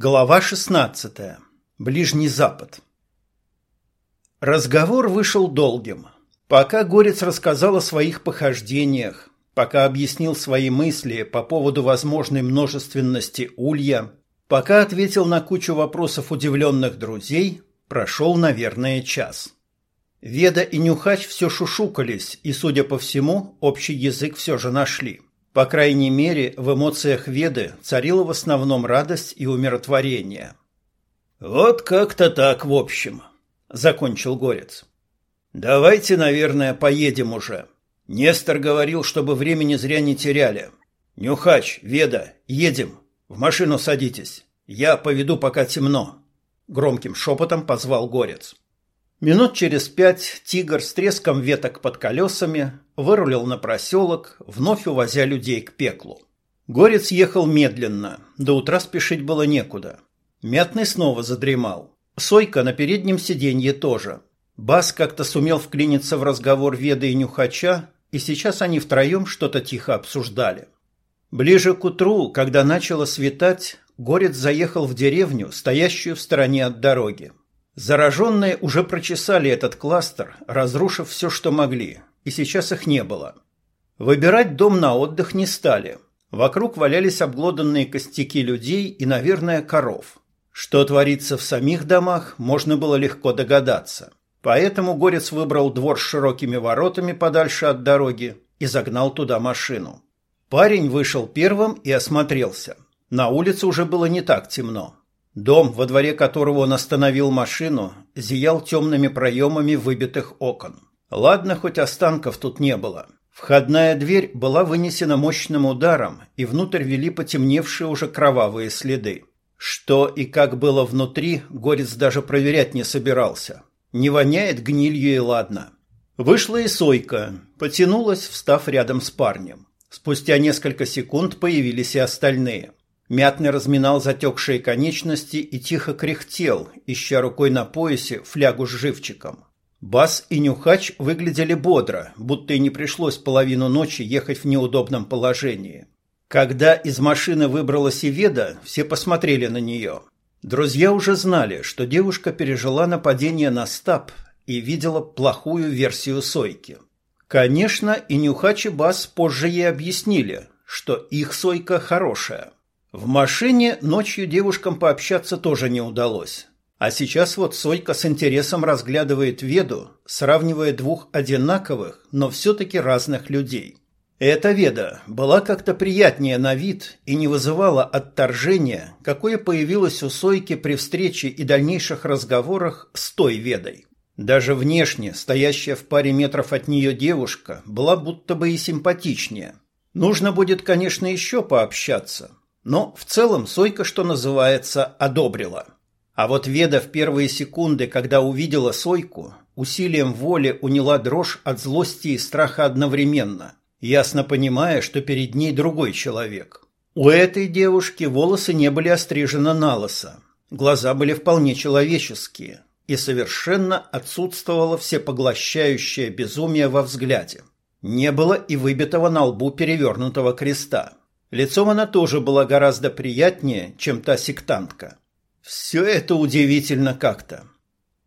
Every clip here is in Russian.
Глава 16. Ближний Запад. Разговор вышел долгим. Пока Горец рассказал о своих похождениях, пока объяснил свои мысли по поводу возможной множественности улья, пока ответил на кучу вопросов удивленных друзей, прошел, наверное, час. Веда и Нюхач все шушукались, и, судя по всему, общий язык все же нашли. По крайней мере, в эмоциях Веды царила в основном радость и умиротворение. «Вот как-то так, в общем», — закончил Горец. «Давайте, наверное, поедем уже. Нестор говорил, чтобы времени зря не теряли. Нюхач, Веда, едем. В машину садитесь. Я поведу, пока темно», — громким шепотом позвал Горец. Минут через пять тигр с треском веток под колесами вырулил на проселок, вновь увозя людей к пеклу. Горец ехал медленно, до утра спешить было некуда. Мятный снова задремал. Сойка на переднем сиденье тоже. Бас как-то сумел вклиниться в разговор Веды и Нюхача, и сейчас они втроем что-то тихо обсуждали. Ближе к утру, когда начало светать, Горец заехал в деревню, стоящую в стороне от дороги. Зараженные уже прочесали этот кластер, разрушив все, что могли, и сейчас их не было. Выбирать дом на отдых не стали. Вокруг валялись обглоданные костяки людей и, наверное, коров. Что творится в самих домах, можно было легко догадаться. Поэтому Горец выбрал двор с широкими воротами подальше от дороги и загнал туда машину. Парень вышел первым и осмотрелся. На улице уже было не так темно. Дом, во дворе которого он остановил машину, зиял темными проемами выбитых окон. Ладно, хоть останков тут не было. Входная дверь была вынесена мощным ударом, и внутрь вели потемневшие уже кровавые следы. Что и как было внутри, Горец даже проверять не собирался. Не воняет гнилью и ладно. Вышла и Сойка, потянулась, встав рядом с парнем. Спустя несколько секунд появились и остальные. Мятный разминал затекшие конечности и тихо кряхтел, ища рукой на поясе флягу с живчиком. Бас и Нюхач выглядели бодро, будто и не пришлось половину ночи ехать в неудобном положении. Когда из машины выбралась Иведа, все посмотрели на нее. Друзья уже знали, что девушка пережила нападение на стаб и видела плохую версию Сойки. Конечно, и Нюхач и Бас позже ей объяснили, что их Сойка хорошая – в машине ночью девушкам пообщаться тоже не удалось. А сейчас вот Сойка с интересом разглядывает Веду, сравнивая двух одинаковых, но все-таки разных людей. Эта Веда была как-то приятнее на вид и не вызывала отторжения, какое появилось у Сойки при встрече и дальнейших разговорах с той Ведой. Даже внешне стоящая в паре метров от нее девушка была будто бы и симпатичнее. Нужно будет, конечно, еще пообщаться, но в целом Сойка, что называется, одобрила. А вот Веда в первые секунды, когда увидела Сойку, усилием воли уняла дрожь от злости и страха одновременно, ясно понимая, что перед ней другой человек. У этой девушки волосы не были острижены на лысо, глаза были вполне человеческие, и совершенно отсутствовало всепоглощающее безумие во взгляде. Не было и выбитого на лбу перевернутого креста. Лицом она тоже была гораздо приятнее, чем та сектантка. Все это удивительно как-то.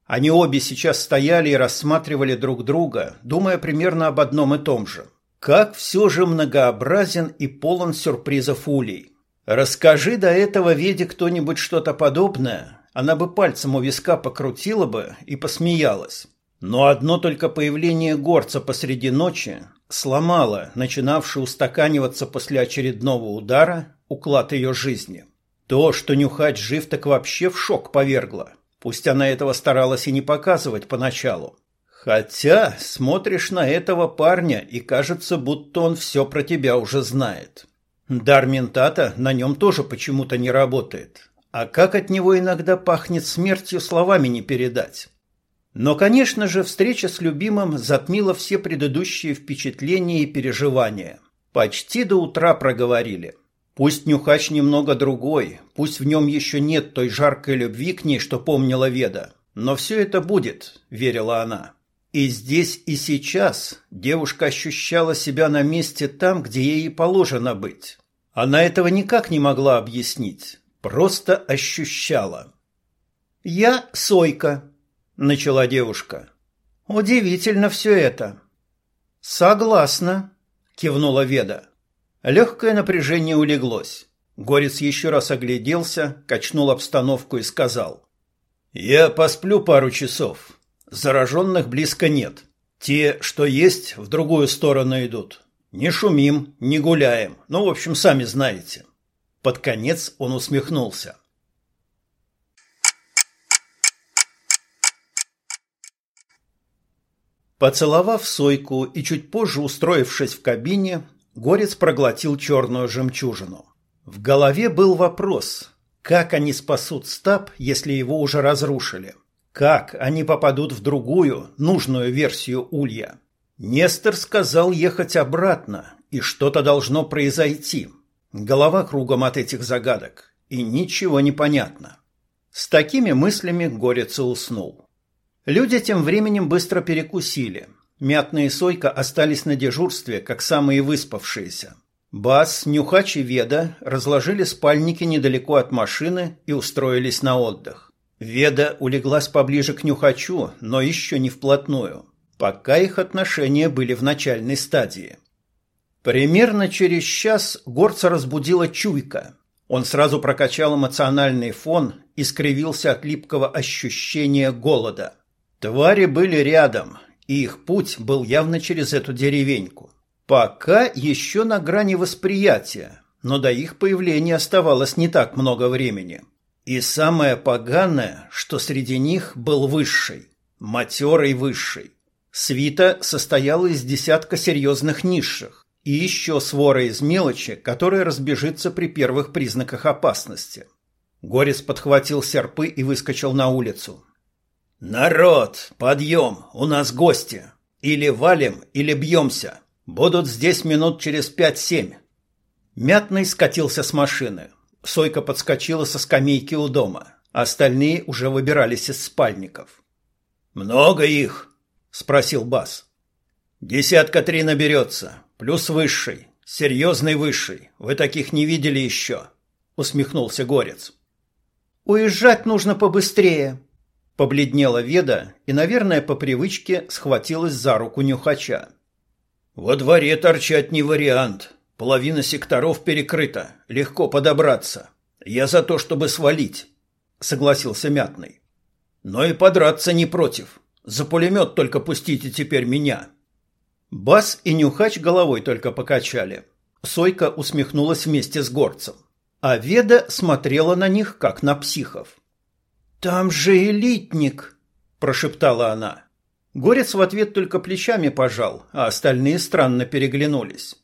Они обе сейчас стояли и рассматривали друг друга, думая примерно об одном и том же. Как все же многообразен и полон сюрпризов улей. Расскажи до этого Веде кто-нибудь что-то подобное, она бы пальцем у виска покрутила бы и посмеялась. Но одно только появление горца посреди ночи сломало начинавший устаканиваться после очередного удара уклад ее жизни. То, что нюхать жив, так вообще в шок повергло. Пусть она этого старалась и не показывать поначалу. Хотя смотришь на этого парня и кажется, будто он все про тебя уже знает. Дар ментата на нем тоже почему-то не работает. А как от него иногда пахнет смертью, словами не передать. Но, конечно же, встреча с любимым затмила все предыдущие впечатления и переживания. Почти до утра проговорили. Пусть Нюхач немного другой, пусть в нем еще нет той жаркой любви к ней, что помнила Веда, но все это будет, верила она. И здесь и сейчас девушка ощущала себя на месте там, где ей и положено быть. Она этого никак не могла объяснить, просто ощущала. «Я Сойка», — начала девушка. «Удивительно все это». «Согласна», — кивнула Веда. Легкое напряжение улеглось. Горец еще раз огляделся, качнул обстановку и сказал. «Я посплю пару часов. Зараженных близко нет. Те, что есть, в другую сторону идут. Не шумим, не гуляем. Ну, в общем, сами знаете». Под конец он усмехнулся. Поцеловав Сойку и чуть позже устроившись в кабине, Горец проглотил черную жемчужину. В голове был вопрос, как они спасут стаб, если его уже разрушили? Как они попадут в другую, нужную версию Улья? Нестор сказал ехать обратно, и что-то должно произойти. Голова кругом от этих загадок, и ничего не понятно. С такими мыслями Горец уснул. Люди тем временем быстро перекусили – Мятные Сойка остались на дежурстве, как самые выспавшиеся. Бас, Нюхач и Веда разложили спальники недалеко от машины и устроились на отдых. Веда улеглась поближе к Нюхачу, но еще не вплотную, пока их отношения были в начальной стадии. Примерно через час горца разбудила чуйка. Он сразу прокачал эмоциональный фон и скривился от липкого ощущения голода. Твари были рядом, и их путь был явно через эту деревеньку. Пока еще на грани восприятия, но до их появления оставалось не так много времени. И самое поганое, что среди них был высший, матерый высший. Свита состояла из десятка серьезных низших и еще свора из мелочи, которая разбежится при первых признаках опасности. Горец подхватил серпы и выскочил на улицу. «Народ, подъем, у нас гости. Или валим, или бьемся. Будут здесь минут через пять-семь». Мятный скатился с машины. Сойка подскочила со скамейки у дома. Остальные уже выбирались из спальников. «Много их?» — спросил Бас. «Десятка три наберется, плюс высший, серьезный высший. Вы таких не видели еще», — усмехнулся Горец. «Уезжать нужно побыстрее», Побледнела Веда и, наверное, по привычке схватилась за руку нюхача. «Во дворе торчать не вариант. Половина секторов перекрыта. Легко подобраться. Я за то, чтобы свалить», — согласился Мятный. «Но и подраться не против. За пулемет только пустите теперь меня». Бас и Нюхач головой только покачали. Сойка усмехнулась вместе с горцем. А Веда смотрела на них, как на психов. «Там же элитник!» – прошептала она. Горец в ответ только плечами пожал, а остальные странно переглянулись.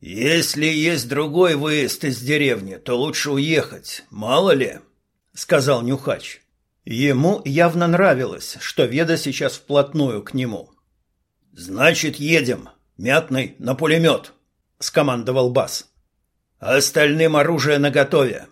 «Если есть другой выезд из деревни, то лучше уехать, мало ли», — сказал Нюхач. Ему явно нравилось, что Веда сейчас вплотную к нему. «Значит, едем. Мятный на пулемет», — скомандовал Бас. «Остальным оружие наготове.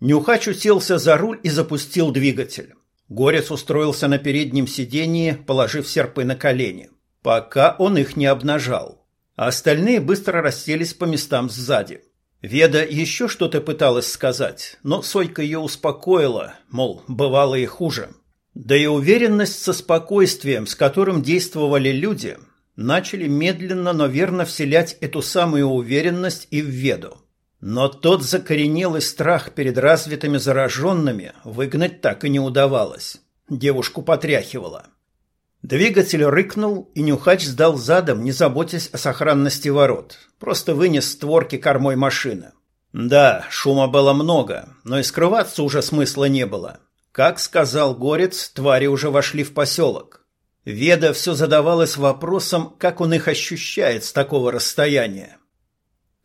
Нюхач уселся за руль и запустил двигатель. Горец устроился на переднем сиденье, положив серпы на колени, пока он их не обнажал. А остальные быстро расселись по местам сзади. Веда еще что-то пыталась сказать, но Сойка ее успокоила, мол, бывало и хуже. Да и уверенность со спокойствием, с которым действовали люди, начали медленно, но верно вселять эту самую уверенность и в Веду. Но тот закоренелый страх перед развитыми зараженными выгнать так и не удавалось. Девушку потряхивало. Двигатель рыкнул, и Нюхач сдал задом, не заботясь о сохранности ворот. Просто вынес створки кормой машины. Да, шума было много, но и скрываться уже смысла не было. Как сказал Горец, твари уже вошли в поселок. Веда все задавалась вопросом, как он их ощущает с такого расстояния.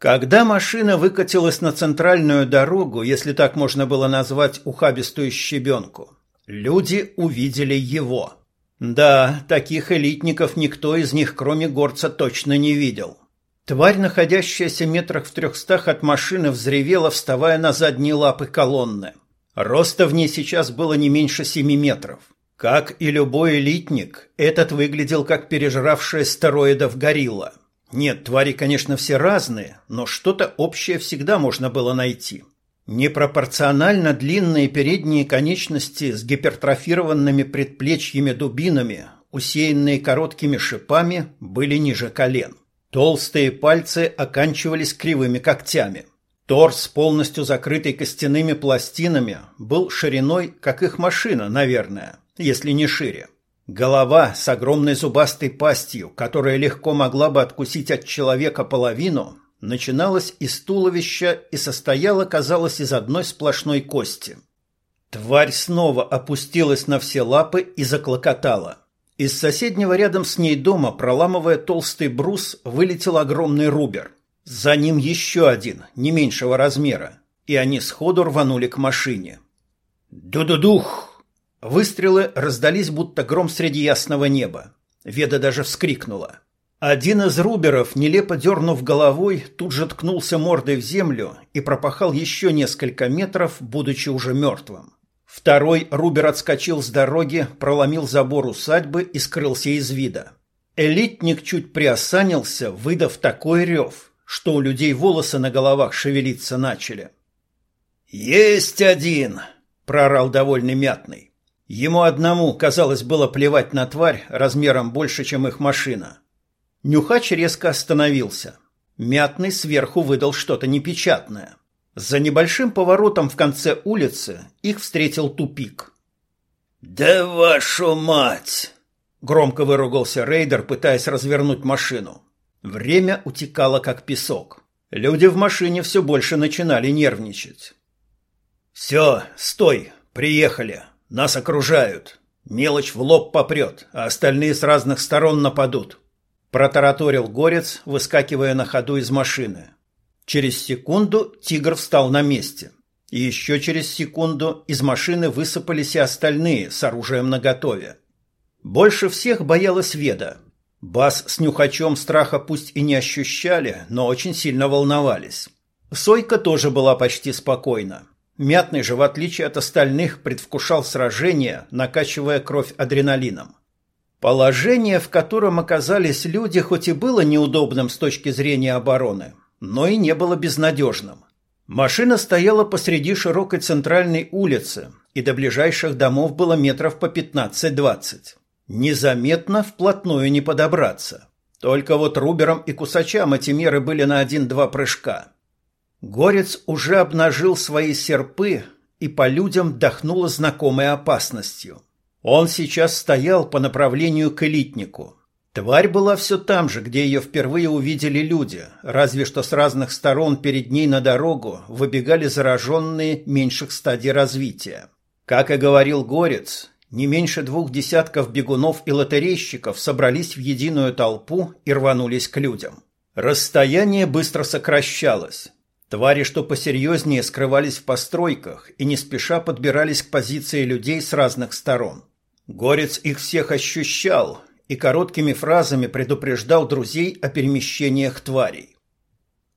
Когда машина выкатилась на центральную дорогу, если так можно было назвать ухабистую щебенку, люди увидели его. Да, таких элитников никто из них, кроме горца, точно не видел. Тварь, находящаяся метрах в трехстах от машины, взревела, вставая на задние лапы колонны. Роста в ней сейчас было не меньше семи метров. Как и любой элитник, этот выглядел как пережравшая стероидов горилла – нет, твари, конечно, все разные, но что-то общее всегда можно было найти. Непропорционально длинные передние конечности с гипертрофированными предплечьями-дубинами, усеянные короткими шипами, были ниже колен. Толстые пальцы оканчивались кривыми когтями. Торс, полностью закрытый костяными пластинами, был шириной, как их машина, наверное, если не шире. Голова с огромной зубастой пастью, которая легко могла бы откусить от человека половину, начиналась из туловища и состояла, казалось, из одной сплошной кости. Тварь снова опустилась на все лапы и заклокотала. Из соседнего рядом с ней дома, проламывая толстый брус, вылетел огромный рубер. За ним еще один, не меньшего размера, и они сходу рванули к машине. «Ду-ду-дух!» Выстрелы раздались, будто гром среди ясного неба. Веда даже вскрикнула. Один из руберов, нелепо дернув головой, тут же ткнулся мордой в землю и пропахал еще несколько метров, будучи уже мертвым. Второй рубер отскочил с дороги, проломил забор усадьбы и скрылся из вида. Элитник чуть приосанился, выдав такой рев, что у людей волосы на головах шевелиться начали. «Есть один!» — прорал довольный мятный. Ему одному, казалось, было плевать на тварь размером больше, чем их машина. Нюхач резко остановился. Мятный сверху выдал что-то непечатное. За небольшим поворотом в конце улицы их встретил тупик. «Да вашу мать!» — громко выругался рейдер, пытаясь развернуть машину. Время утекало, как песок. Люди в машине все больше начинали нервничать. «Все, стой, приехали. Нас окружают. Мелочь в лоб попрет, а остальные с разных сторон нападут протараторил горец, выскакивая на ходу из машины. Через секунду тигр встал на месте. И еще через секунду из машины высыпались и остальные с оружием наготове. Больше всех боялась Веда. Бас с нюхачом страха пусть и не ощущали, но очень сильно волновались. Сойка тоже была почти спокойна. Мятный же, в отличие от остальных, предвкушал сражение, накачивая кровь адреналином. Положение, в котором оказались люди, хоть и было неудобным с точки зрения обороны, но и не было безнадежным. Машина стояла посреди широкой центральной улицы, и до ближайших домов было метров по 15-20. Незаметно вплотную не подобраться. Только вот Рубером и Кусачам эти меры были на один-два прыжка. Горец уже обнажил свои серпы, и по людям дохнуло знакомой опасностью – он сейчас стоял по направлению к элитнику. Тварь была все там же, где ее впервые увидели люди, разве что с разных сторон перед ней на дорогу выбегали зараженные меньших стадий развития. Как и говорил Горец, не меньше двух десятков бегунов и лотерейщиков собрались в единую толпу и рванулись к людям. Расстояние быстро сокращалось. Твари, что посерьезнее, скрывались в постройках и не спеша подбирались к позиции людей с разных сторон. Горец их всех ощущал и короткими фразами предупреждал друзей о перемещениях тварей.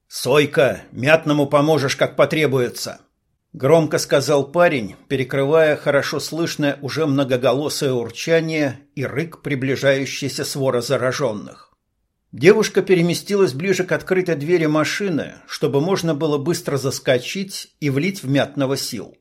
«Сойка, мятному поможешь, как потребуется», — громко сказал парень, перекрывая хорошо слышное уже многоголосое урчание и рык приближающейся свора зараженных. Девушка переместилась ближе к открытой двери машины, чтобы можно было быстро заскочить и влить в мятного сил.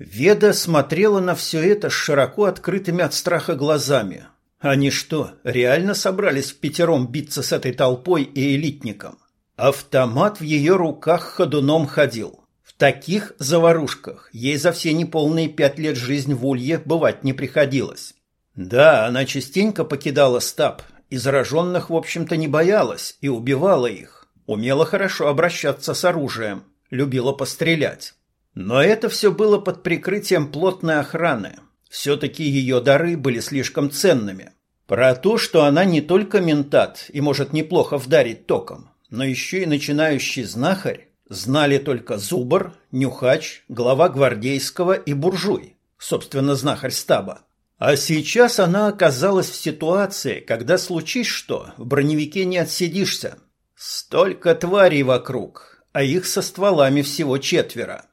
Веда смотрела на все это с широко открытыми от страха глазами. Они что, реально собрались в пятером биться с этой толпой и элитником? Автомат в ее руках ходуном ходил. В таких заварушках ей за все неполные пять лет жизнь в Улье бывать не приходилось. Да, она частенько покидала стаб, и зараженных, в общем-то, не боялась и убивала их. Умела хорошо обращаться с оружием, любила пострелять. Но это все было под прикрытием плотной охраны. Все-таки ее дары были слишком ценными. Про то, что она не только ментат и может неплохо вдарить током, но еще и начинающий знахарь, знали только Зубр, Нюхач, глава гвардейского и буржуй, собственно, знахарь стаба. А сейчас она оказалась в ситуации, когда случись что, в броневике не отсидишься. Столько тварей вокруг, а их со стволами всего четверо.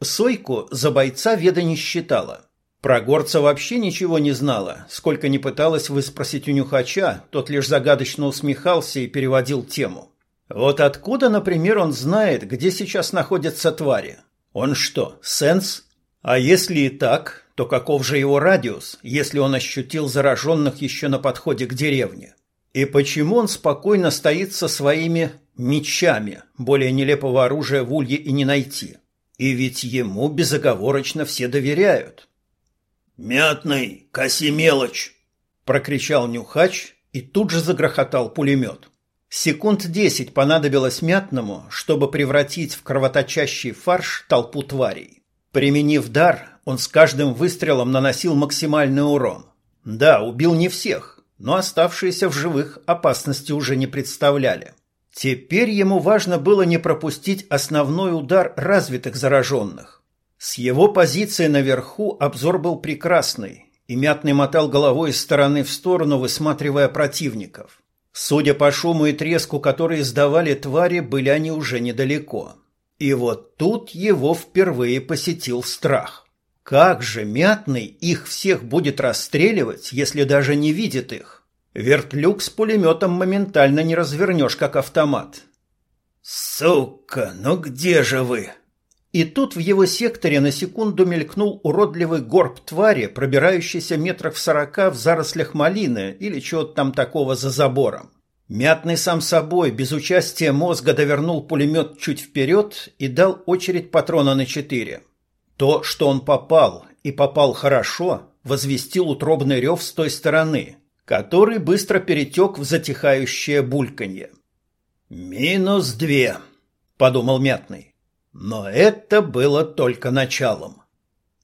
Сойку за бойца Веда не считала. Про горца вообще ничего не знала. Сколько не пыталась выспросить у нюхача, тот лишь загадочно усмехался и переводил тему. Вот откуда, например, он знает, где сейчас находятся твари? Он что, сенс? А если и так, то каков же его радиус, если он ощутил зараженных еще на подходе к деревне? И почему он спокойно стоит со своими мечами, более нелепого оружия в улье и не найти? И ведь ему безоговорочно все доверяют. «Мятный, коси мелочь!» – прокричал Нюхач, и тут же загрохотал пулемет. Секунд десять понадобилось Мятному, чтобы превратить в кровоточащий фарш толпу тварей. Применив дар, он с каждым выстрелом наносил максимальный урон. Да, убил не всех, но оставшиеся в живых опасности уже не представляли. Теперь ему важно было не пропустить основной удар развитых зараженных. С его позиции наверху обзор был прекрасный, и Мятный мотал головой из стороны в сторону, высматривая противников. Судя по шуму и треску, которые издавали твари, были они уже недалеко. И вот тут его впервые посетил страх. Как же Мятный их всех будет расстреливать, если даже не видит их? Вертлюк с пулеметом моментально не развернешь, как автомат. «Сука, ну где же вы?» И тут в его секторе на секунду мелькнул уродливый горб твари, пробирающийся метрах в сорока в зарослях малины или чего-то там такого за забором. Мятный сам собой, без участия мозга, довернул пулемет чуть вперед и дал очередь патрона на четыре. То, что он попал, и попал хорошо, возвестил утробный рев с той стороны, который быстро перетек в затихающее бульканье. «Минус две», — подумал Мятный. Но это было только началом.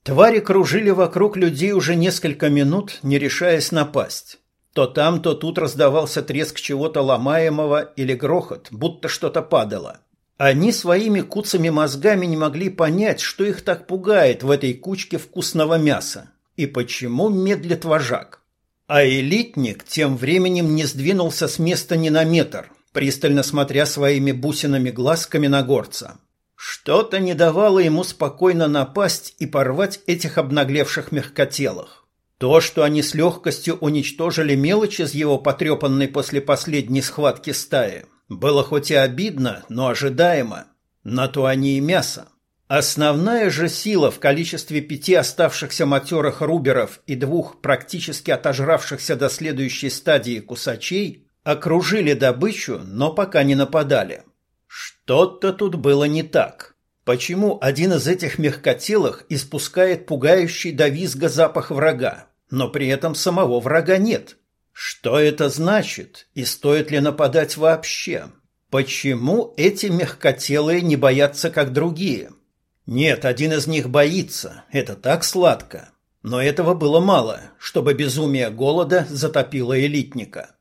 Твари кружили вокруг людей уже несколько минут, не решаясь напасть. То там, то тут раздавался треск чего-то ломаемого или грохот, будто что-то падало. Они своими куцами мозгами не могли понять, что их так пугает в этой кучке вкусного мяса и почему медлит вожак. А элитник тем временем не сдвинулся с места ни на метр, пристально смотря своими бусинами глазками на горца. Что-то не давало ему спокойно напасть и порвать этих обнаглевших мягкотелых. То, что они с легкостью уничтожили мелочь из его потрепанной после последней схватки стаи, было хоть и обидно, но ожидаемо. На то они и мясо. Основная же сила в количестве пяти оставшихся матерых руберов и двух практически отожравшихся до следующей стадии кусачей окружили добычу, но пока не нападали. Что-то тут было не так. Почему один из этих мягкотелых испускает пугающий до визга запах врага, но при этом самого врага нет? Что это значит и стоит ли нападать вообще? Почему эти мягкотелые не боятся, как другие? Нет, один из них боится, это так сладко. Но этого было мало, чтобы безумие голода затопило элитника.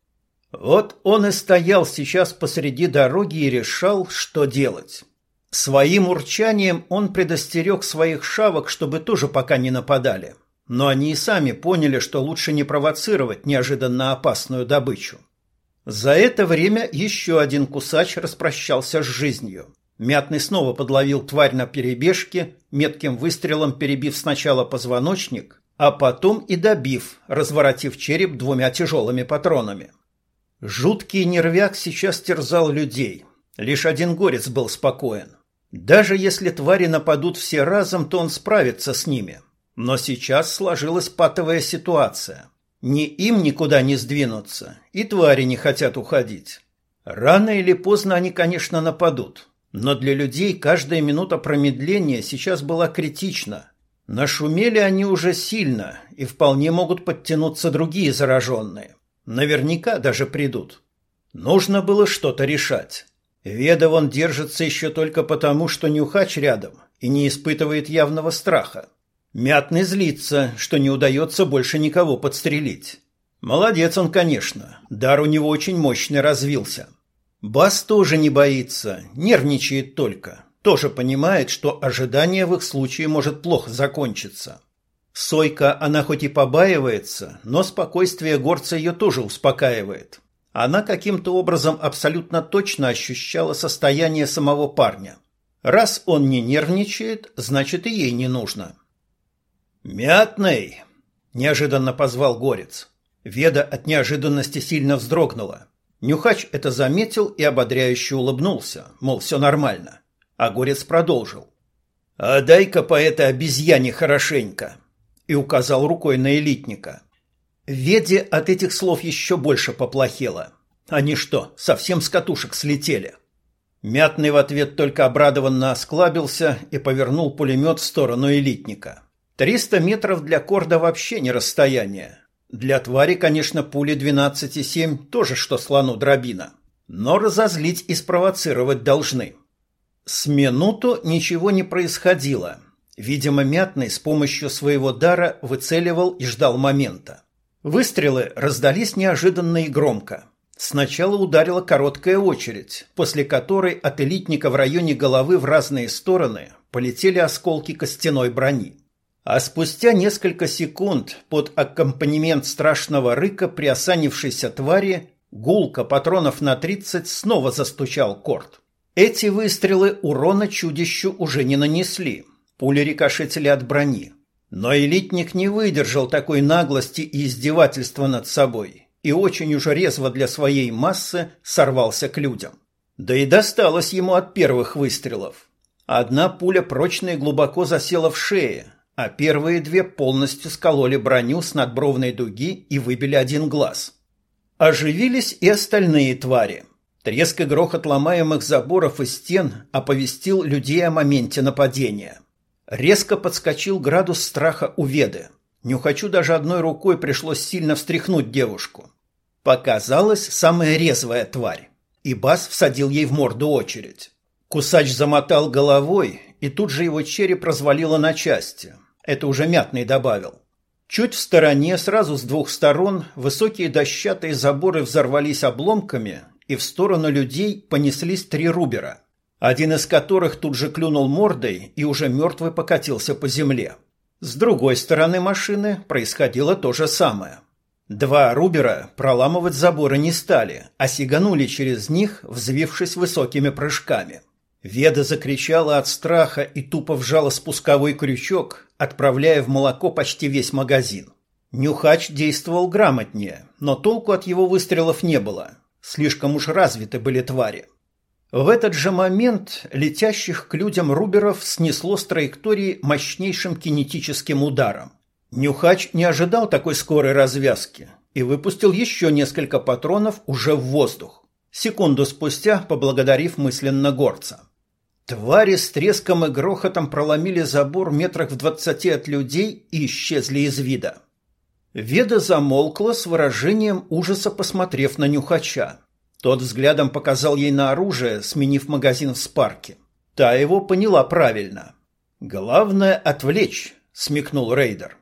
Вот он и стоял сейчас посреди дороги и решал, что делать. Своим урчанием он предостерег своих шавок, чтобы тоже пока не нападали. Но они и сами поняли, что лучше не провоцировать неожиданно опасную добычу. За это время еще один кусач распрощался с жизнью. Мятный снова подловил тварь на перебежке, метким выстрелом перебив сначала позвоночник, а потом и добив, разворотив череп двумя тяжелыми патронами. Жуткий нервяк сейчас терзал людей. Лишь один горец был спокоен. Даже если твари нападут все разом, то он справится с ними. Но сейчас сложилась патовая ситуация. Ни им никуда не сдвинуться, и твари не хотят уходить. Рано или поздно они, конечно, нападут. Но для людей каждая минута промедления сейчас была критична. Нашумели они уже сильно, и вполне могут подтянуться другие зараженные. Наверняка даже придут. Нужно было что-то решать. Ведов он держится еще только потому, что Нюхач рядом и не испытывает явного страха. Мятный злится, что не удается больше никого подстрелить. Молодец он, конечно, дар у него очень мощный развился. Бас тоже не боится, нервничает только. Тоже понимает, что ожидание в их случае может плохо закончиться. Сойка, она хоть и побаивается, но спокойствие горца ее тоже успокаивает. Она каким-то образом абсолютно точно ощущала состояние самого парня. Раз он не нервничает, значит и ей не нужно. «Мятный!» – неожиданно позвал горец. Веда от неожиданности сильно вздрогнула. Нюхач это заметил и ободряюще улыбнулся, мол, все нормально. А горец продолжил. «А дай-ка по этой обезьяне хорошенько!» и указал рукой на элитника. Веде от этих слов еще больше поплохело. Они что, совсем с катушек слетели? Мятный в ответ только обрадованно осклабился и повернул пулемет в сторону элитника. Триста метров для Корда вообще не расстояние. Для твари, конечно, пули 12,7 тоже что слону дробина. Но разозлить и спровоцировать должны. С минуту ничего не происходило. Видимо, Мятный с помощью своего дара выцеливал и ждал момента. Выстрелы раздались неожиданно и громко. Сначала ударила короткая очередь, после которой от элитника в районе головы в разные стороны полетели осколки костяной брони. А спустя несколько секунд под аккомпанемент страшного рыка приосанившейся твари гулка патронов на 30 снова застучал корт. Эти выстрелы урона чудищу уже не нанесли. Пули рикошетили от брони. Но элитник не выдержал такой наглости и издевательства над собой и очень уж резво для своей массы сорвался к людям. Да и досталось ему от первых выстрелов. Одна пуля прочно и глубоко засела в шее, а первые две полностью скололи броню с надбровной дуги и выбили один глаз. Оживились и остальные твари. Треск и грохот ломаемых заборов и стен оповестил людей о моменте нападения. Резко подскочил градус страха у Веды – Нюхачу даже одной рукой пришлось сильно встряхнуть девушку. Показалась самая резвая тварь, и Бас всадил ей в морду очередь. Кусач замотал головой, и тут же его череп развалило на части. Это уже Мятный добавил. Чуть в стороне, сразу с двух сторон, высокие дощатые заборы взорвались обломками, и в сторону людей понеслись три рубера, один из которых тут же клюнул мордой и уже мертвый покатился по земле. С другой стороны машины происходило то же самое. Два рубера проламывать заборы не стали, а сиганули через них, взвившись высокими прыжками. Веда закричала от страха и тупо вжала спусковой крючок, отправляя в молоко почти весь магазин. Нюхач действовал грамотнее, но толку от его выстрелов не было. Слишком уж развиты были твари. В этот же момент летящих к людям руберов снесло с траектории мощнейшим кинетическим ударом. Нюхач не ожидал такой скорой развязки и выпустил еще несколько патронов уже в воздух, секунду спустя поблагодарив мысленно горца. Твари с треском и грохотом проломили забор метрах в двадцати от людей и исчезли из вида. Веда замолкла с выражением ужаса, посмотрев на Нюхача. Тот взглядом показал ей на оружие, сменив магазин в спарке. Та его поняла правильно. «Главное — отвлечь», — смекнул рейдер.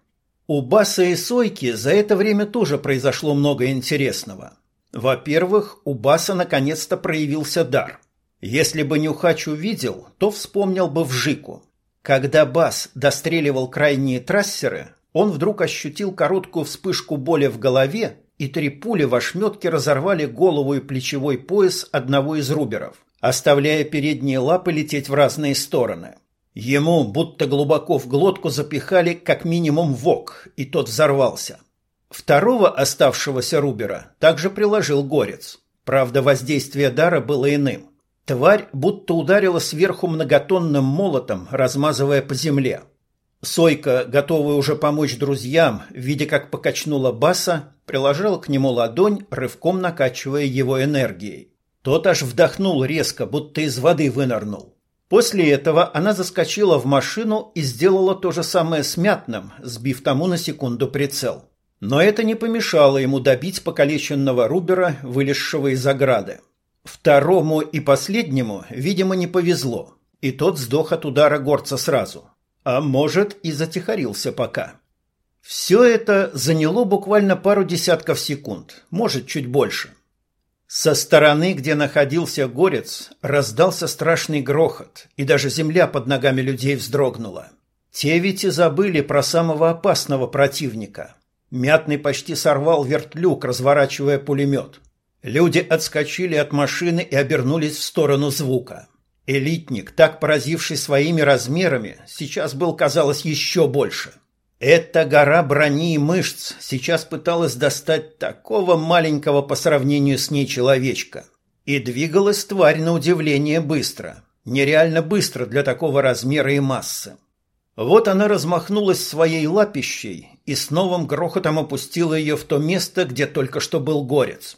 У Баса и Сойки за это время тоже произошло много интересного. Во-первых, у Баса наконец-то проявился дар. Если бы Нюхач увидел, то вспомнил бы вжику. Когда Бас достреливал крайние трассеры, он вдруг ощутил короткую вспышку боли в голове и три пули в ошметке разорвали голову и плечевой пояс одного из руберов, оставляя передние лапы лететь в разные стороны. Ему будто глубоко в глотку запихали как минимум вок, и тот взорвался. Второго оставшегося рубера также приложил горец. Правда, воздействие дара было иным. Тварь будто ударила сверху многотонным молотом, размазывая по земле. Сойка, готовая уже помочь друзьям, видя, как покачнула баса, приложила к нему ладонь, рывком накачивая его энергией. Тот аж вдохнул резко, будто из воды вынырнул. После этого она заскочила в машину и сделала то же самое с Мятным, сбив тому на секунду прицел. Но это не помешало ему добить покалеченного Рубера, вылезшего из ограды. Второму и последнему, видимо, не повезло, и тот сдох от удара горца сразу. А может, и затихарился пока. Все это заняло буквально пару десятков секунд, может, чуть больше. Со стороны, где находился горец, раздался страшный грохот, и даже земля под ногами людей вздрогнула. Те ведь и забыли про самого опасного противника. Мятный почти сорвал вертлюк, разворачивая пулемет. Люди отскочили от машины и обернулись в сторону звука. Элитник, так поразивший своими размерами, сейчас был, казалось, еще больше. Эта гора брони и мышц сейчас пыталась достать такого маленького по сравнению с ней человечка. И двигалась тварь на удивление быстро. нереально быстро для такого размера и массы. Вот она размахнулась своей лапищей и с новым грохотом опустила ее в то место, где только что был горец.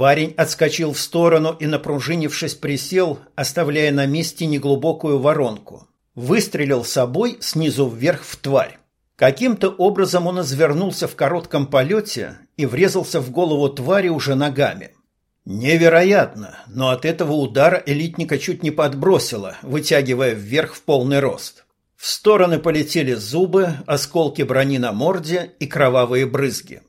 Парень отскочил в сторону и, напружинившись, присел, оставляя на месте неглубокую воронку. Выстрелил собой снизу вверх в тварь. Каким-то образом он извернулся в коротком полете и врезался в голову твари уже ногами. Невероятно, но от этого удара элитника чуть не подбросило, вытягивая вверх в полный рост. В стороны полетели зубы, осколки брони на морде и кровавые брызги.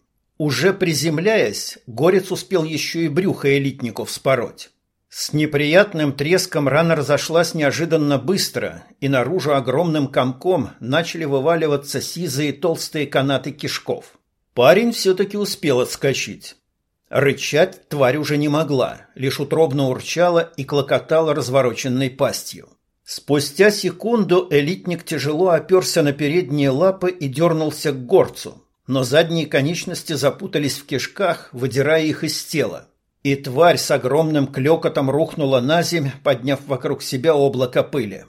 Уже приземляясь, горец успел еще и брюхо элитнику вспороть. С неприятным треском рана разошлась неожиданно быстро, и наружу огромным комком начали вываливаться сизые толстые канаты кишков. Парень все-таки успел отскочить. Рычать тварь уже не могла, лишь утробно урчала и клокотала развороченной пастью. Спустя секунду элитник тяжело оперся на передние лапы и дернулся к горцу, но задние конечности запутались в кишках, выдирая их из тела. И тварь с огромным клёкотом рухнула на земь, подняв вокруг себя облако пыли.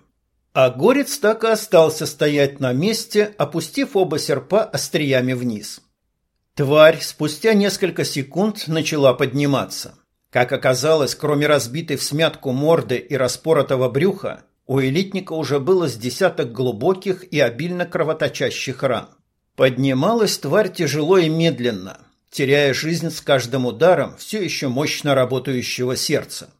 А горец так и остался стоять на месте, опустив оба серпа остриями вниз. Тварь спустя несколько секунд начала подниматься. Как оказалось, кроме разбитой в смятку морды и распоротого брюха, у элитника уже было с десяток глубоких и обильно кровоточащих ран. Поднималась тварь тяжело и медленно – теряя жизнь с каждым ударом все еще мощно работающего сердца.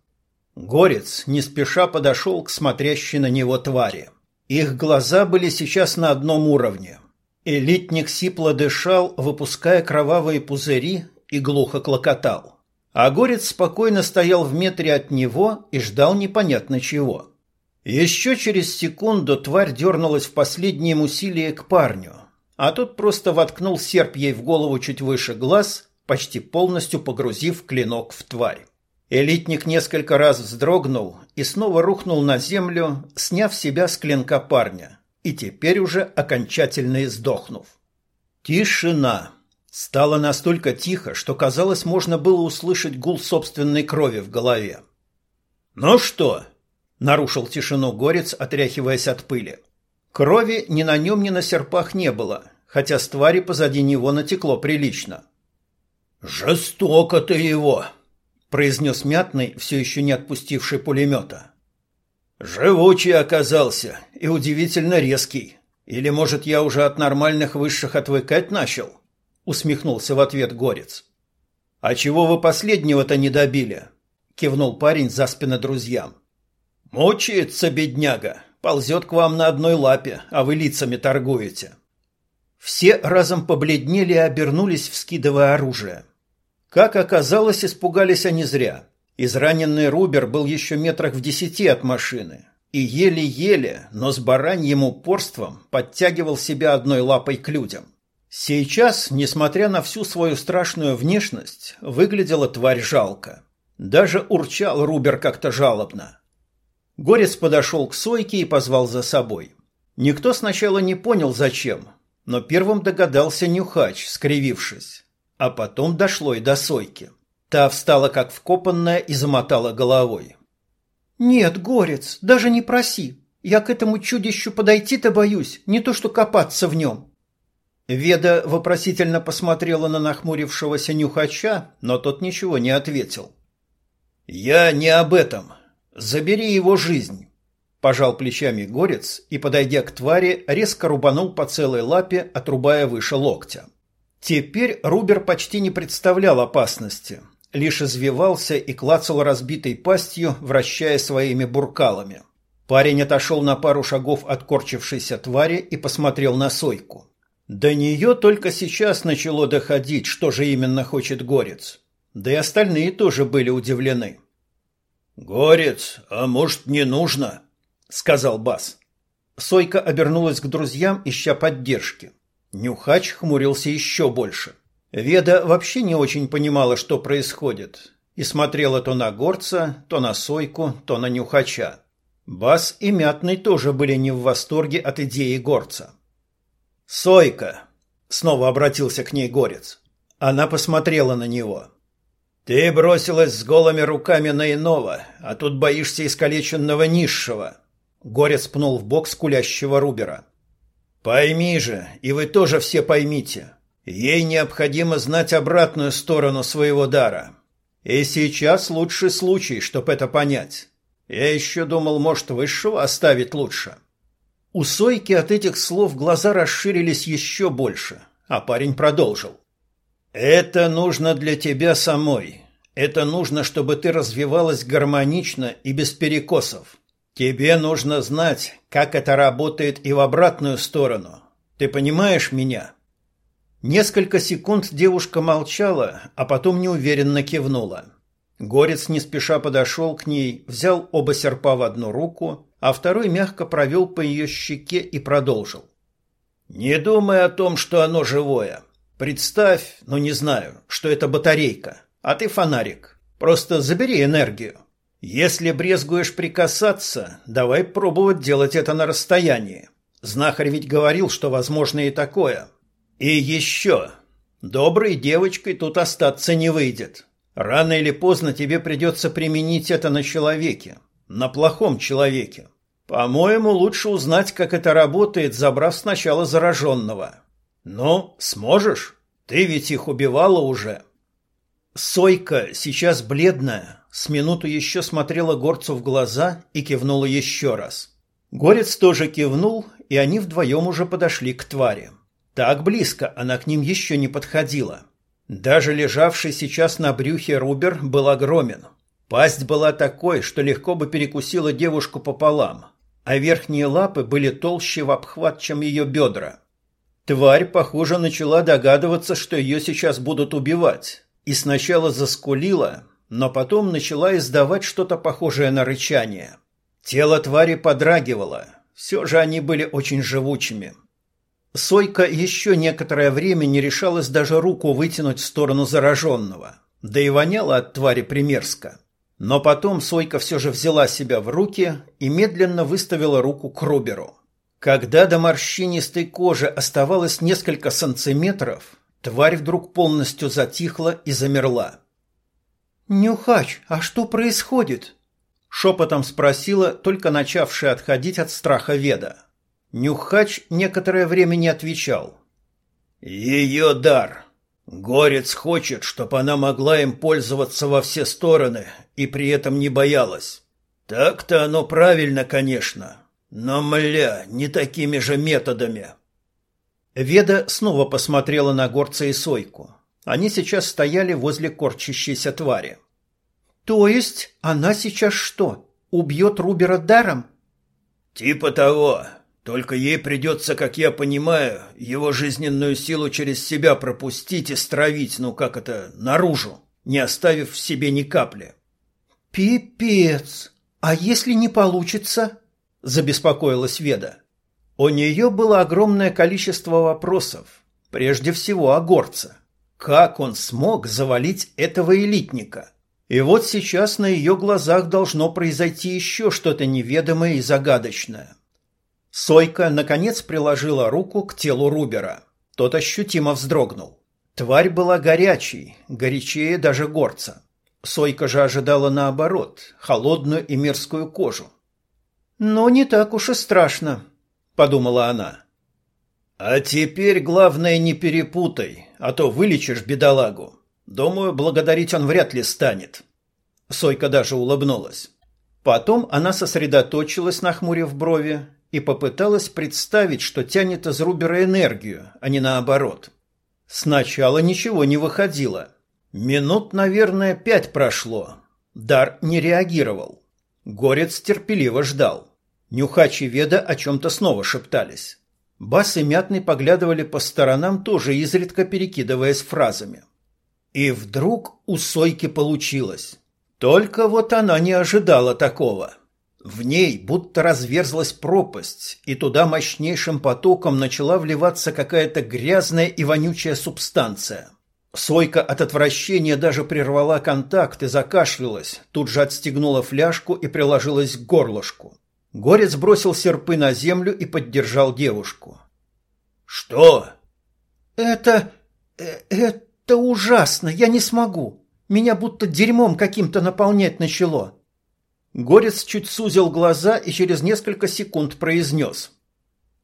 Горец не спеша подошел к смотрящей на него твари. Их глаза были сейчас на одном уровне. Элитник сипло дышал, выпуская кровавые пузыри и глухо клокотал. А Горец спокойно стоял в метре от него и ждал непонятно чего. Еще через секунду тварь дернулась в последнем усилии к парню, а тот просто воткнул серп ей в голову чуть выше глаз, почти полностью погрузив клинок в тварь. Элитник несколько раз вздрогнул и снова рухнул на землю, сняв себя с клинка парня, и теперь уже окончательно издохнув. Тишина. Стало настолько тихо, что казалось, можно было услышать гул собственной крови в голове. «Ну что?» — нарушил тишину горец, отряхиваясь от пыли. Крови ни на нем, ни на серпах не было, хотя с твари позади него натекло прилично. «Жестоко ты его!» — произнес Мятный, все еще не отпустивший пулемета. «Живучий оказался и удивительно резкий. Или, может, я уже от нормальных высших отвыкать начал?» — усмехнулся в ответ Горец. «А чего вы последнего-то не добили?» — кивнул парень за спину друзьям. «Мучается бедняга, ползет к вам на одной лапе, а вы лицами торгуете. Все разом побледнели и обернулись, вскидывая оружие. Как оказалось, испугались они зря. Израненный Рубер был еще метрах в десяти от машины и еле-еле, но с бараньим упорством подтягивал себя одной лапой к людям. Сейчас, несмотря на всю свою страшную внешность, выглядела тварь жалко. Даже урчал Рубер как-то жалобно. Горец подошел к Сойке и позвал за собой. Никто сначала не понял, зачем, но первым догадался Нюхач, скривившись. А потом дошло и до Сойки. Та встала как вкопанная и замотала головой. «Нет, Горец, даже не проси. Я к этому чудищу подойти-то боюсь, не то что копаться в нем». Веда вопросительно посмотрела на нахмурившегося Нюхача, но тот ничего не ответил. «Я не об этом. Забери его жизнь. Пожал плечами горец и, подойдя к твари, резко рубанул по целой лапе, отрубая выше локтя. Теперь Рубер почти не представлял опасности, лишь извивался и клацал разбитой пастью, вращая своими буркалами. Парень отошел на пару шагов от корчившейся твари и посмотрел на Сойку. До нее только сейчас начало доходить, что же именно хочет Горец. Да и остальные тоже были удивлены. «Горец, а может, не нужно?» — сказал Бас. Сойка обернулась к друзьям, ища поддержки. Нюхач хмурился еще больше. Веда вообще не очень понимала, что происходит, и смотрела то на горца, то на Сойку, то на Нюхача. Бас и Мятный тоже были не в восторге от идеи горца. «Сойка!» — снова обратился к ней горец. Она посмотрела на него. Ты бросилась с голыми руками на иного, а тут боишься искалеченного низшего. Горец пнул в бок скулящего Рубера. Пойми же, и вы тоже все поймите. Ей необходимо знать обратную сторону своего дара. И сейчас лучший случай, чтобы это понять. Я еще думал, может, высшего оставить лучше. У Сойки от этих слов глаза расширились еще больше, а парень продолжил. Это нужно для тебя самой. Это нужно, чтобы ты развивалась гармонично и без перекосов. Тебе нужно знать, как это работает и в обратную сторону. Ты понимаешь меня? Несколько секунд девушка молчала, а потом неуверенно кивнула. Горец не спеша подошел к ней, взял оба серпа в одну руку, а второй мягко провел по ее щеке и продолжил. «Не думай о том, что оно живое. Представь, ну не знаю, что это батарейка, а ты фонарик. Просто забери энергию. Если брезгуешь прикасаться, давай пробовать делать это на расстоянии. Знахарь ведь говорил, что возможно и такое. И еще. Доброй девочкой тут остаться не выйдет. Рано или поздно тебе придется применить это на человеке. На плохом человеке. По-моему, лучше узнать, как это работает, забрав сначала зараженного. «Ну, сможешь? Ты ведь их убивала уже». Сойка, сейчас бледная, с минуту еще смотрела горцу в глаза и кивнула еще раз. Горец тоже кивнул, и они вдвоем уже подошли к твари. Так близко она к ним еще не подходила. Даже лежавший сейчас на брюхе Рубер был огромен. Пасть была такой, что легко бы перекусила девушку пополам, а верхние лапы были толще в обхват, чем ее бедра. Тварь, похоже, начала догадываться, что ее сейчас будут убивать, и сначала заскулила, но потом начала издавать что-то похожее на рычание. Тело твари подрагивало, все же они были очень живучими. Сойка еще некоторое время не решалась даже руку вытянуть в сторону зараженного, да и воняла от твари примерзко. Но потом Сойка все же взяла себя в руки и медленно выставила руку к Руберу. Когда до морщинистой кожи оставалось несколько сантиметров, тварь вдруг полностью затихла и замерла. «Нюхач, а что происходит?» — шепотом спросила только начавшая отходить от страха Веда. Нюхач некоторое время не отвечал. «Ее дар. Горец хочет, чтобы она могла им пользоваться во все стороны и при этом не боялась. Так-то оно правильно, конечно, но, мля, не такими же методами. Веда снова посмотрела на горца и сойку. Они сейчас стояли возле корчащейся твари. То есть она сейчас что, убьет Рубера даром? Типа того. Только ей придется, как я понимаю, его жизненную силу через себя пропустить и стравить, ну как это, наружу, не оставив в себе ни капли. Пипец! А если не получится? Забеспокоилась Веда. У нее было огромное количество вопросов, прежде всего о горце. Как он смог завалить этого элитника? И вот сейчас на ее глазах должно произойти еще что-то неведомое и загадочное. Сойка, наконец, приложила руку к телу Рубера. Тот ощутимо вздрогнул. Тварь была горячей, горячее даже горца. Сойка же ожидала наоборот, холодную и мерзкую кожу. «Но не так уж и страшно», — подумала она. «А теперь главное не перепутай, а то вылечишь бедолагу. Думаю, благодарить он вряд ли станет». Сойка даже улыбнулась. Потом она сосредоточилась, нахмурив брови, и попыталась представить, что тянет из Рубера энергию, а не наоборот. Сначала ничего не выходило. Минут, наверное, пять прошло. Дар не реагировал. Горец терпеливо ждал. Нюхач и Веда о чем-то снова шептались. Бас и Мятный поглядывали по сторонам, тоже изредка перекидываясь фразами. И вдруг у Сойки получилось. Только вот она не ожидала такого. В ней будто разверзлась пропасть, и туда мощнейшим потоком начала вливаться какая-то грязная и вонючая субстанция. Сойка от отвращения даже прервала контакт и закашлялась, тут же отстегнула фляжку и приложилась к горлышку. Горец бросил серпы на землю и поддержал девушку. «Что?» «Это... Э, это ужасно, я не смогу. Меня будто дерьмом каким-то наполнять начало». Горец чуть сузил глаза и через несколько секунд произнес.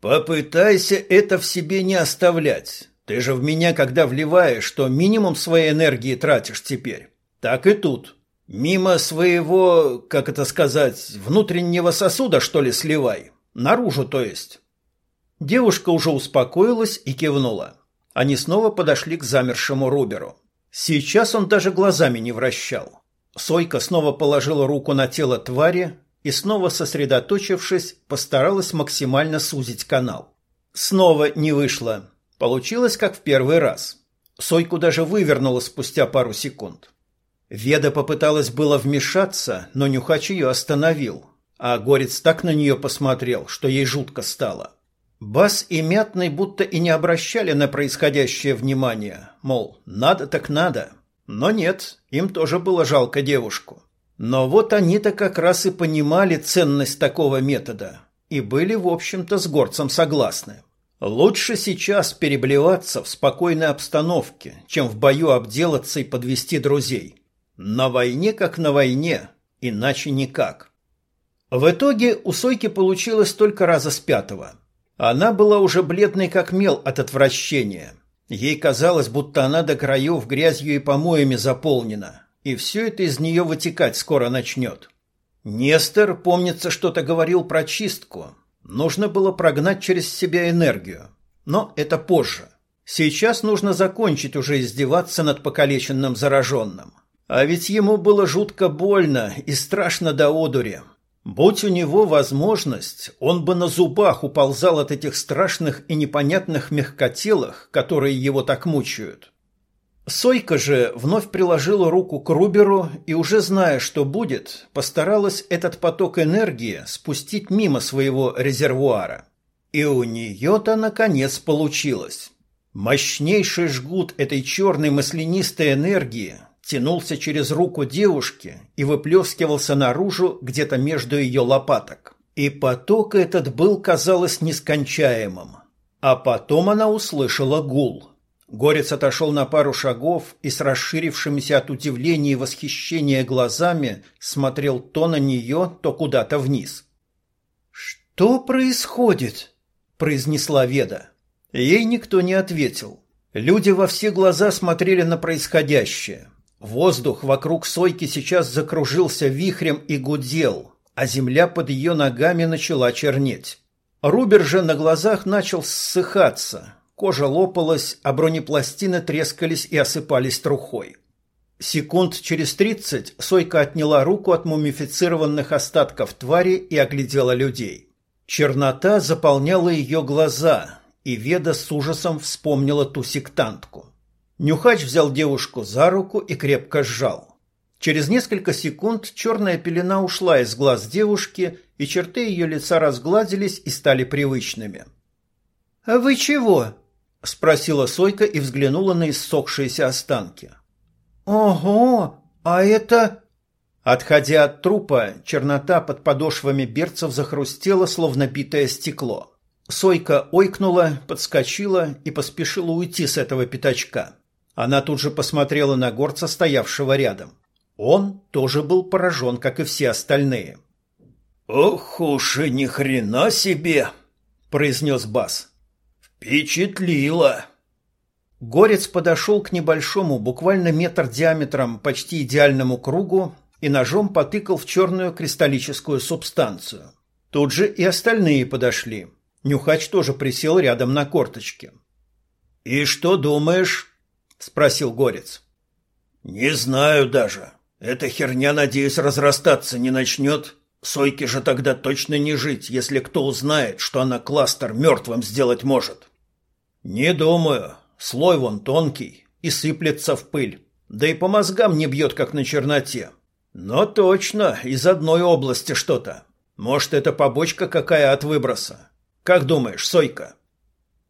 «Попытайся это в себе не оставлять. Ты же в меня, когда вливаешь, что минимум своей энергии тратишь теперь. Так и тут. Мимо своего, как это сказать, внутреннего сосуда, что ли, сливай. Наружу, то есть». Девушка уже успокоилась и кивнула. Они снова подошли к замершему Руберу. Сейчас он даже глазами не вращал. Сойка снова положила руку на тело твари и снова сосредоточившись, постаралась максимально сузить канал. Снова не вышло. Получилось как в первый раз. Сойку даже вывернула спустя пару секунд. Веда попыталась было вмешаться, но Нюхач ее остановил, а Горец так на нее посмотрел, что ей жутко стало. Бас и Мятный будто и не обращали на происходящее внимание, мол, надо так надо. Но нет, им тоже было жалко девушку. Но вот они-то как раз и понимали ценность такого метода и были, в общем-то, с горцем согласны. Лучше сейчас переблеваться в спокойной обстановке, чем в бою обделаться и подвести друзей. На войне как на войне, иначе никак. В итоге у Сойки получилось только раза с пятого. Она была уже бледной как мел от отвращения – Ей казалось, будто она до краев грязью и помоями заполнена, и все это из нее вытекать скоро начнет. Нестор, помнится, что-то говорил про чистку. Нужно было прогнать через себя энергию. Но это позже. Сейчас нужно закончить уже издеваться над покалеченным зараженным. А ведь ему было жутко больно и страшно до одури. Будь у него возможность, он бы на зубах уползал от этих страшных и непонятных мягкотелых, которые его так мучают. Сойка же вновь приложила руку к Руберу и, уже зная, что будет, постаралась этот поток энергии спустить мимо своего резервуара. И у нее-то, наконец, получилось. Мощнейший жгут этой черной маслянистой энергии тянулся через руку девушки и выплескивался наружу где-то между ее лопаток. И поток этот был, казалось, нескончаемым. А потом она услышала гул. Горец отошел на пару шагов и с расширившимися от удивления и восхищения глазами смотрел то на нее, то куда-то вниз. «Что происходит?» – произнесла Веда. Ей никто не ответил. Люди во все глаза смотрели на происходящее – Воздух вокруг сойки сейчас закружился вихрем и гудел, а земля под ее ногами начала чернеть. Рубер же на глазах начал ссыхаться, кожа лопалась, а бронепластины трескались и осыпались трухой. Секунд через тридцать Сойка отняла руку от мумифицированных остатков твари и оглядела людей. Чернота заполняла ее глаза, и Веда с ужасом вспомнила ту сектантку. Нюхач взял девушку за руку и крепко сжал. Через несколько секунд черная пелена ушла из глаз девушки, и черты ее лица разгладились и стали привычными. «А вы чего?» – спросила Сойка и взглянула на иссохшиеся останки. «Ого! А это...» Отходя от трупа, чернота под подошвами берцев захрустела, словно битое стекло. Сойка ойкнула, подскочила и поспешила уйти с этого пятачка. Она тут же посмотрела на горца, стоявшего рядом. Он тоже был поражен, как и все остальные. «Ох уж и ни хрена себе!» – произнес Бас. «Впечатлило!» Горец подошел к небольшому, буквально метр диаметром, почти идеальному кругу и ножом потыкал в черную кристаллическую субстанцию. Тут же и остальные подошли. Нюхач тоже присел рядом на корточке. «И что думаешь?» — спросил Горец. «Не знаю даже. Эта херня, надеюсь, разрастаться не начнет. Сойке же тогда точно не жить, если кто узнает, что она кластер мертвым сделать может». «Не думаю. Слой вон тонкий и сыплется в пыль. Да и по мозгам не бьет, как на черноте. Но точно из одной области что-то. Может, это побочка какая от выброса. Как думаешь, Сойка?»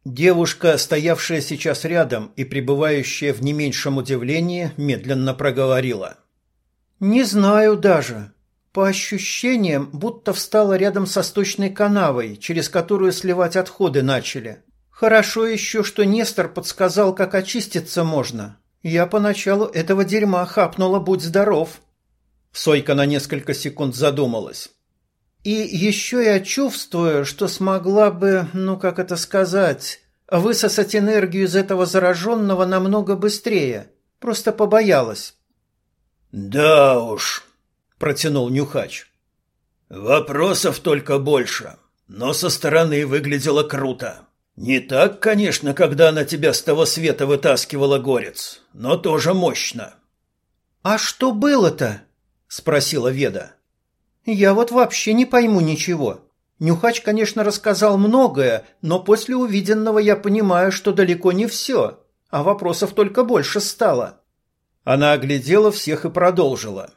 Девушка, стоявшая сейчас рядом и пребывающая в не меньшем удивлении, медленно проговорила. «Не знаю даже. По ощущениям, будто встала рядом со сточной канавой, через которую сливать отходы начали. Хорошо еще, что Нестор подсказал, как очиститься можно. Я поначалу этого дерьма хапнула, будь здоров. Сойка на несколько секунд задумалась. И еще я чувствую, что смогла бы, ну как это сказать, высосать энергию из этого зараженного намного быстрее. Просто побоялась. «Да уж», — протянул Нюхач. «Вопросов только больше, но со стороны выглядело круто. Не так, конечно, когда она тебя с того света вытаскивала горец, но тоже мощно». «А что было-то?» — спросила Веда. «Я вот вообще не пойму ничего. Нюхач, конечно, рассказал многое, но после увиденного я понимаю, что далеко не все, а вопросов только больше стало». Она оглядела всех и продолжила.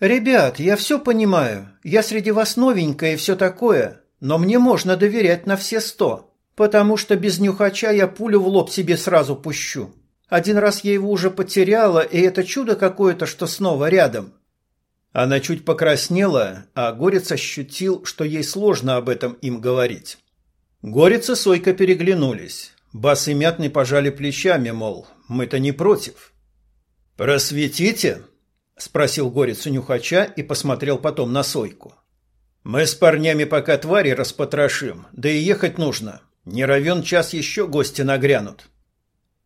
«Ребят, я все понимаю. Я среди вас новенькая и все такое, но мне можно доверять на все сто, потому что без нюхача я пулю в лоб себе сразу пущу. Один раз я его уже потеряла, и это чудо какое-то, что снова рядом». Она чуть покраснела, а Горец ощутил, что ей сложно об этом им говорить. Горец и Сойка переглянулись. Бас и Мятный пожали плечами, мол, мы-то не против. «Просветите?» — спросил Горец у Нюхача и посмотрел потом на Сойку. «Мы с парнями пока твари распотрошим, да и ехать нужно. Не равен час еще гости нагрянут».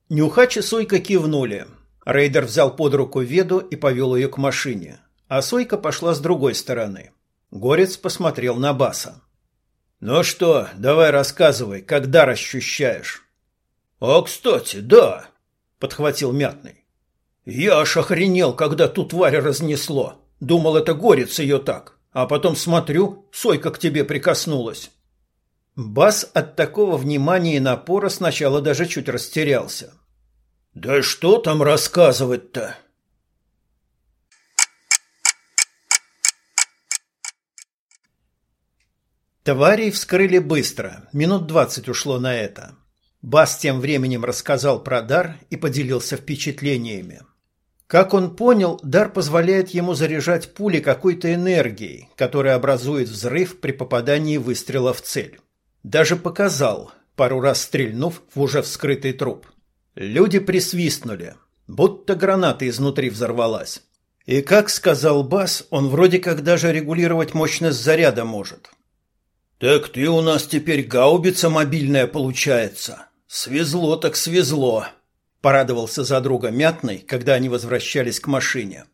Нюхач и Сойка кивнули. Рейдер взял под руку Веду и повел ее к машине, а Сойка пошла с другой стороны. Горец посмотрел на Баса. «Ну что, давай рассказывай, как дар ощущаешь?» «А, кстати, да», — подхватил Мятный. Я аж охренел, когда ту тварь разнесло. Думал, это горец ее так. А потом смотрю, Сойка к тебе прикоснулась. Бас от такого внимания и напора сначала даже чуть растерялся. «Да что там рассказывать-то?» Тварей вскрыли быстро, минут двадцать ушло на это. Бас тем временем рассказал про дар и поделился впечатлениями. Как он понял, дар позволяет ему заряжать пули какой-то энергией, которая образует взрыв при попадании выстрела в цель. Даже показал, пару раз стрельнув в уже вскрытый труп. Люди присвистнули, будто граната изнутри взорвалась. И, как сказал Бас, он вроде как даже регулировать мощность заряда может. «Так ты у нас теперь гаубица мобильная получается. Свезло так свезло», Порадовался за друга Мятный, когда они возвращались к машине.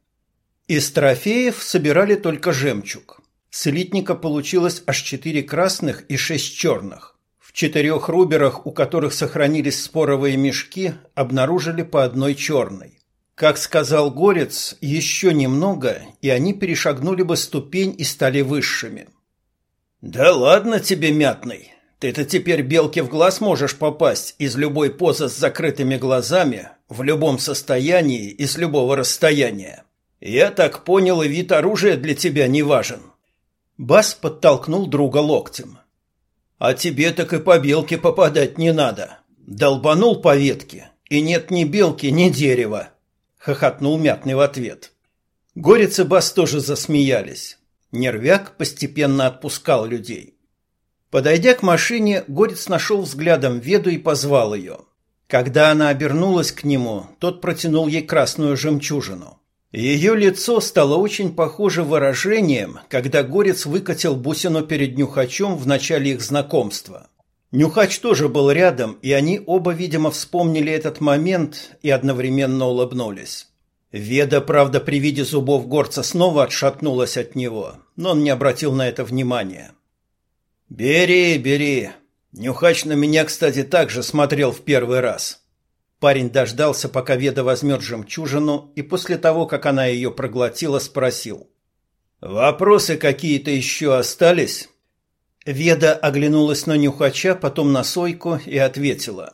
Из трофеев собирали только жемчуг. С элитника получилось аж четыре красных и шесть черных. В четырех руберах, у которых сохранились споровые мешки, обнаружили по одной черной. Как сказал Горец, еще немного, и они перешагнули бы ступень и стали высшими. «Да ладно тебе, Мятный!» Ты-то теперь белке в глаз можешь попасть из любой позы с закрытыми глазами, в любом состоянии и с любого расстояния. Я так понял, и вид оружия для тебя не важен. Бас подтолкнул друга локтем. А тебе так и по белке попадать не надо. Долбанул по ветке, и нет ни белки, ни дерева. Хохотнул Мятный в ответ. Горец и Бас тоже засмеялись. Нервяк постепенно отпускал людей. Подойдя к машине, Горец нашел взглядом Веду и позвал ее. Когда она обернулась к нему, тот протянул ей красную жемчужину. Ее лицо стало очень похоже выражением, когда Горец выкатил бусину перед Нюхачом в начале их знакомства. Нюхач тоже был рядом, и они оба, видимо, вспомнили этот момент и одновременно улыбнулись. Веда, правда, при виде зубов горца снова отшатнулась от него, но он не обратил на это внимания. «Бери, бери. Нюхач на меня, кстати, также смотрел в первый раз». Парень дождался, пока Веда возьмет жемчужину, и после того, как она ее проглотила, спросил. «Вопросы какие-то еще остались?» Веда оглянулась на Нюхача, потом на Сойку и ответила.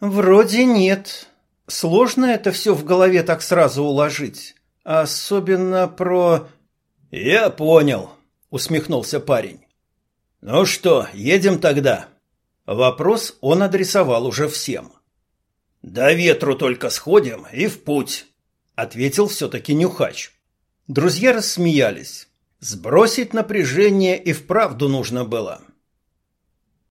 «Вроде нет. Сложно это все в голове так сразу уложить. Особенно про...» «Я понял», — усмехнулся парень. «Ну что, едем тогда?» Вопрос он адресовал уже всем. «До ветру только сходим и в путь», — ответил все-таки Нюхач. Друзья рассмеялись. Сбросить напряжение и вправду нужно было.